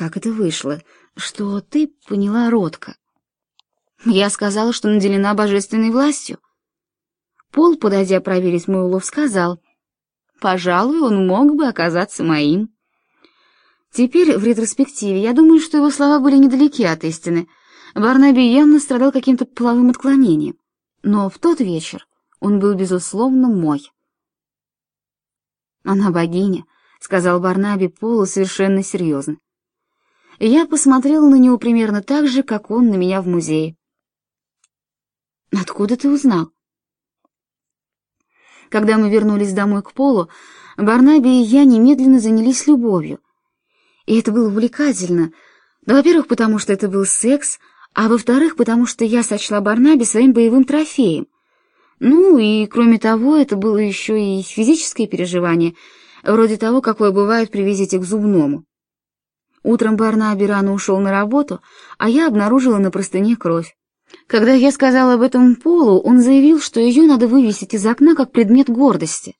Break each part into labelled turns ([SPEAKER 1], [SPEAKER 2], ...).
[SPEAKER 1] Как это вышло, что ты поняла Ротко? Я сказала, что наделена божественной властью. Пол, подойдя проверить мой улов, сказал, «Пожалуй, он мог бы оказаться моим». Теперь, в ретроспективе, я думаю, что его слова были недалеки от истины. Барнаби явно страдал каким-то половым отклонением. Но в тот вечер он был, безусловно, мой. «Она богиня», — сказал Барнаби Полу совершенно серьезно. Я посмотрела на него примерно так же, как он на меня в музее. «Откуда ты узнал?» Когда мы вернулись домой к Полу, Барнаби и я немедленно занялись любовью. И это было увлекательно. Да, во-первых, потому что это был секс, а во-вторых, потому что я сочла Барнаби своим боевым трофеем. Ну, и кроме того, это было еще и физическое переживание, вроде того, какое бывает при визите к зубному. Утром Барнаби рано ушел на работу, а я обнаружила на простыне кровь. Когда я сказала об этом Полу, он заявил, что ее надо вывесить из окна как предмет гордости.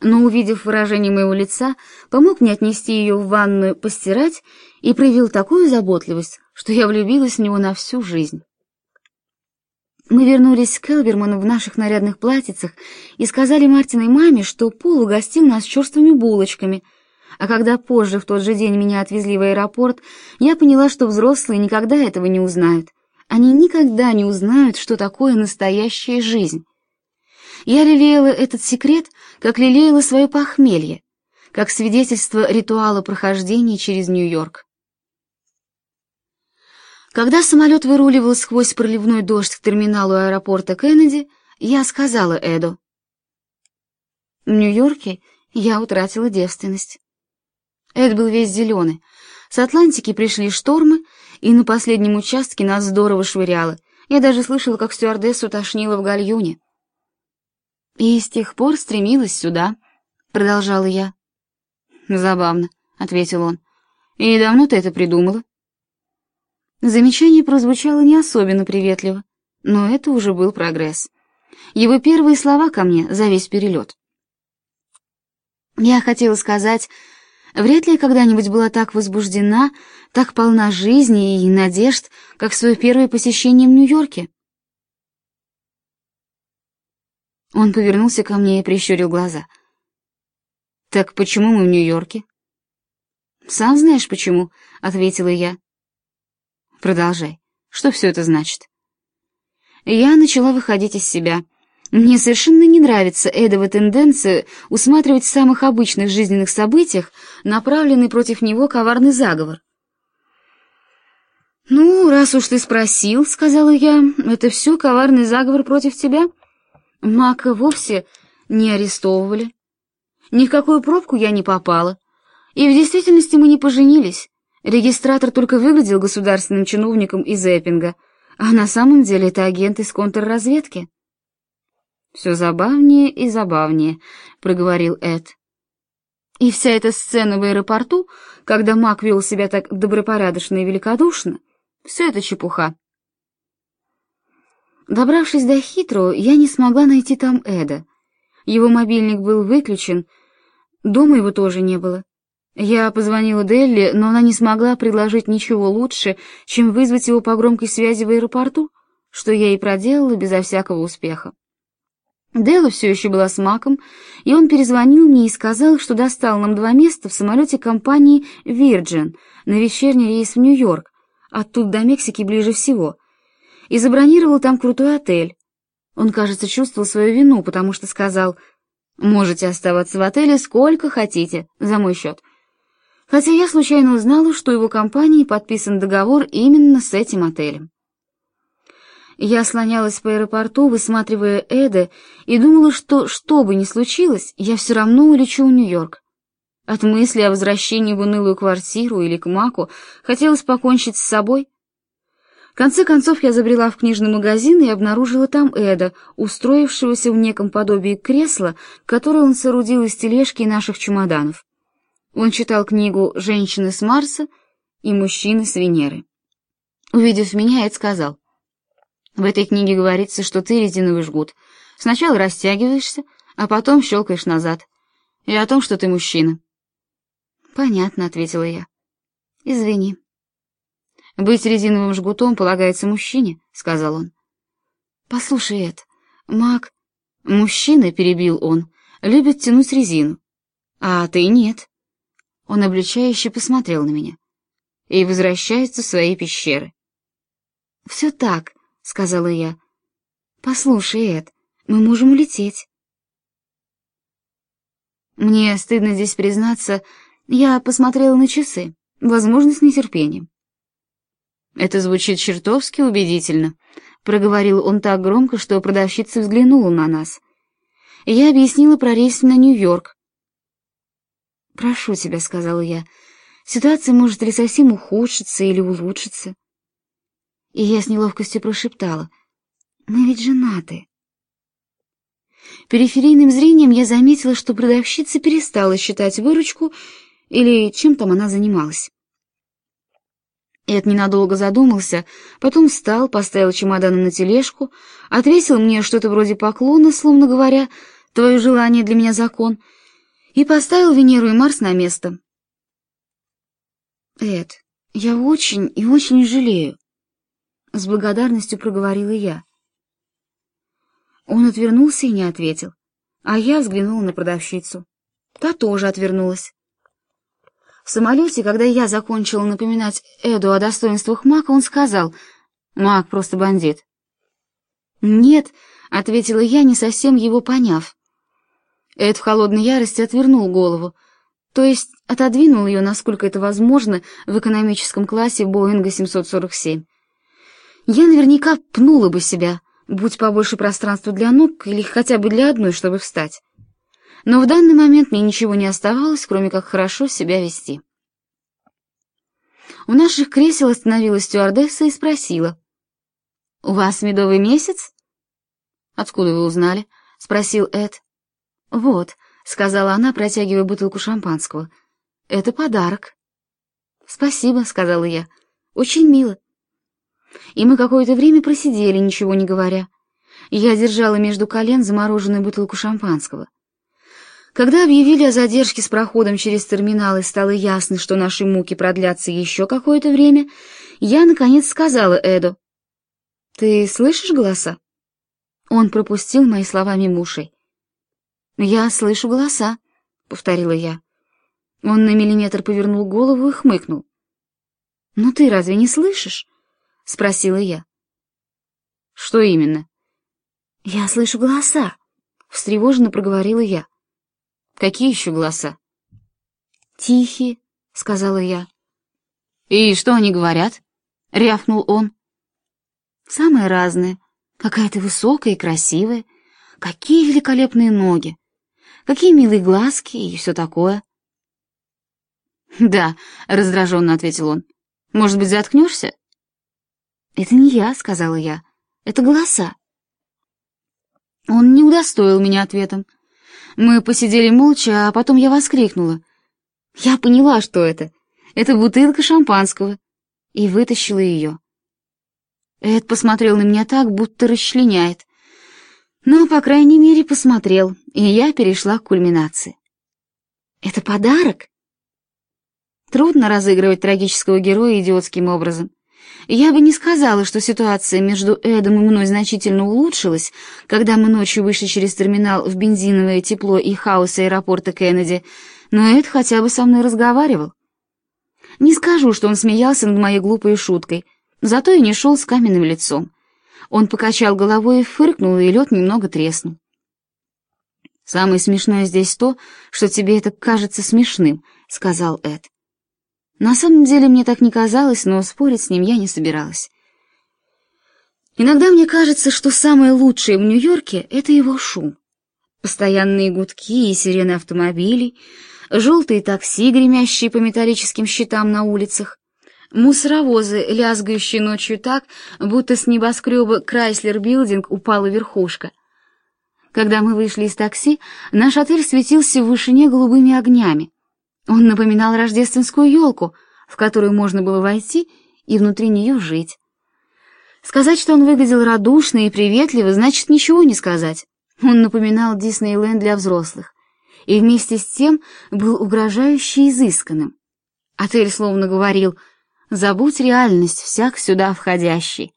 [SPEAKER 1] Но, увидев выражение моего лица, помог мне отнести ее в ванную постирать и проявил такую заботливость, что я влюбилась в него на всю жизнь. Мы вернулись к Элберману в наших нарядных платьицах и сказали Мартиной маме, что Пол угостил нас черствыми булочками, а когда позже в тот же день меня отвезли в аэропорт, я поняла, что взрослые никогда этого не узнают. Они никогда не узнают, что такое настоящая жизнь. Я лелеяла этот секрет, как лелеяла свое похмелье, как свидетельство ритуала прохождения через Нью-Йорк. Когда самолет выруливал сквозь проливной дождь к терминалу аэропорта Кеннеди, я сказала Эду. В Нью-Йорке я утратила девственность. Эд был весь зеленый. С Атлантики пришли штормы, и на последнем участке нас здорово швыряло. Я даже слышала, как стюардессу тошнило в гальюне. «И с тех пор стремилась сюда», — продолжала я. «Забавно», — ответил он. «И давно ты это придумала?» Замечание прозвучало не особенно приветливо, но это уже был прогресс. Его первые слова ко мне за весь перелет. Я хотела сказать, Вряд ли когда-нибудь была так возбуждена, так полна жизни и надежд, как в свое первое посещение в Нью-Йорке. Он повернулся ко мне и прищурил глаза. «Так почему мы в Нью-Йорке?» «Сам знаешь, почему», — ответила я. «Продолжай. Что все это значит?» Я начала выходить из себя — мне совершенно не нравится эдова тенденция усматривать в самых обычных жизненных событиях направленный против него коварный заговор. «Ну, раз уж ты спросил, — сказала я, — это все коварный заговор против тебя. Мака вовсе не арестовывали. Ни в какую пробку я не попала. И в действительности мы не поженились. Регистратор только выглядел государственным чиновником из Эппинга, а на самом деле это агент из контрразведки». «Все забавнее и забавнее», — проговорил Эд. И вся эта сцена в аэропорту, когда Мак вел себя так добропорядочно и великодушно, все это чепуха. Добравшись до Хитро, я не смогла найти там Эда. Его мобильник был выключен, дома его тоже не было. Я позвонила Делли, но она не смогла предложить ничего лучше, чем вызвать его по громкой связи в аэропорту, что я и проделала безо всякого успеха. Делла все еще была с Маком, и он перезвонил мне и сказал, что достал нам два места в самолете компании Virgin на вечерний рейс в Нью-Йорк, оттуда до Мексики ближе всего, и забронировал там крутой отель. Он, кажется, чувствовал свою вину, потому что сказал, «Можете оставаться в отеле сколько хотите, за мой счет». Хотя я случайно узнала, что его компании подписан договор именно с этим отелем. Я слонялась по аэропорту, высматривая Эда, и думала, что, что бы ни случилось, я все равно улечу в Нью-Йорк. От мысли о возвращении в унылую квартиру или к Маку хотелось покончить с собой. В конце концов я забрела в книжный магазин и обнаружила там Эда, устроившегося в неком подобии кресла, которое он соорудил из тележки и наших чемоданов. Он читал книгу «Женщины с Марса» и «Мужчины с Венеры». Увидев меня, Эд сказал — в этой книге говорится, что ты резиновый жгут. Сначала растягиваешься, а потом щелкаешь назад. И о том, что ты мужчина. «Понятно», — ответила я. Извини. Быть резиновым жгутом полагается мужчине, сказал он. Послушай, Эд, Мак, мужчины, перебил он, любят тянуть резину. А ты нет. Он обличающе посмотрел на меня и возвращается в свои пещеры. «Все так», — сказала я. «Послушай, Эд, мы можем улететь». Мне стыдно здесь признаться, я посмотрела на часы, возможно, с нетерпением. «Это звучит чертовски убедительно», — проговорил он так громко, что продавщица взглянула на нас. Я объяснила про рейс на Нью-Йорк. «Прошу тебя», — сказала я, — «ситуация может или совсем ухудшиться, или улучшиться». И я с неловкостью прошептала, «Мы ведь женаты». Периферийным зрением я заметила, что продавщица перестала считать выручку или чем там она занималась. Эд ненадолго задумался, потом встал, поставил чемоданы на тележку, отвесил мне что-то вроде поклона, словно говоря, «Твое желание для меня закон», и поставил Венеру и Марс на место. «Эд, я очень и очень жалею», — с благодарностью проговорила я. Он отвернулся и не ответил, а я взглянула на продавщицу. Та тоже отвернулась. В самолете, когда я закончила напоминать Эду о достоинствах Мака, он сказал, «Мак просто бандит». «Нет», — ответила я, не совсем его поняв. Эд в холодной ярости отвернул голову, то есть отодвинул ее, насколько это возможно, в экономическом классе Боинга 747. Я наверняка пнула бы себя, будь побольше пространства для ног или хотя бы для одной, чтобы встать. Но в данный момент мне ничего не оставалось, кроме как хорошо себя вести. У наших кресел остановилась стюардесса и спросила. «У вас медовый месяц?» «Откуда вы узнали?» — спросил Эд. «Вот», — сказала она, протягивая бутылку шампанского. «Это подарок». «Спасибо», — сказала я. «Очень мило». И мы какое-то время просидели, ничего не говоря. Я держала между колен замороженную бутылку шампанского. Когда объявили о задержке с проходом через терминал и стало ясно, что наши муки продлятся еще какое-то время, я, наконец, сказала Эду. «Ты слышишь голоса?» Он пропустил мои слова мимо. «Я слышу голоса», — повторила я. Он на миллиметр повернул голову и хмыкнул. «Ну ты разве не слышишь?» — спросила я. «Что именно?» «Я слышу голоса», — встревоженно проговорила я. «Какие еще голоса?» «Тихие», — сказала я. «И что они говорят?» — рявкнул он. «Самые разные. Какая ты высокая и красивая. Какие великолепные ноги. Какие милые глазки и все такое». «Да», — раздраженно ответил он. «Может быть, заткнешься?» «Это не я», — сказала я. «Это голоса». Он не удостоил меня ответом. Мы посидели молча, а потом я воскликнула. Я поняла, что это. Это бутылка шампанского. И вытащила ее. Эд посмотрел на меня так, будто расчленяет. Но, по крайней мере, посмотрел, и я перешла к кульминации. «Это подарок?» Трудно разыгрывать трагического героя идиотским образом. Я бы не сказала, что ситуация между Эдом и мной значительно улучшилась, когда мы ночью вышли через терминал в бензиновое тепло и хаос аэропорта Кеннеди, но Эд хотя бы со мной разговаривал. Не скажу, что он смеялся над моей глупой шуткой, зато и не шел с каменным лицом. Он покачал головой и фыркнул, и лед немного треснул. «Самое смешное здесь то, что тебе это кажется смешным», — сказал Эд. На самом деле мне так не казалось, но спорить с ним я не собиралась. Иногда мне кажется, что самое лучшее в Нью-Йорке — это его шум. Постоянные гудки и сирены автомобилей, желтые такси, гремящие по металлическим щитам на улицах, мусоровозы, лязгающие ночью так, будто с небоскреба Крайслер Билдинг упала верхушка. Когда мы вышли из такси, наш отель светился в вышине голубыми огнями. Он напоминал рождественскую елку, в которую можно было войти и внутри нее жить. Сказать, что он выглядел радушно и приветливо, значит ничего не сказать. Он напоминал Диснейленд для взрослых и вместе с тем был угрожающе изысканным. Отель словно говорил «Забудь реальность, всяк сюда входящий».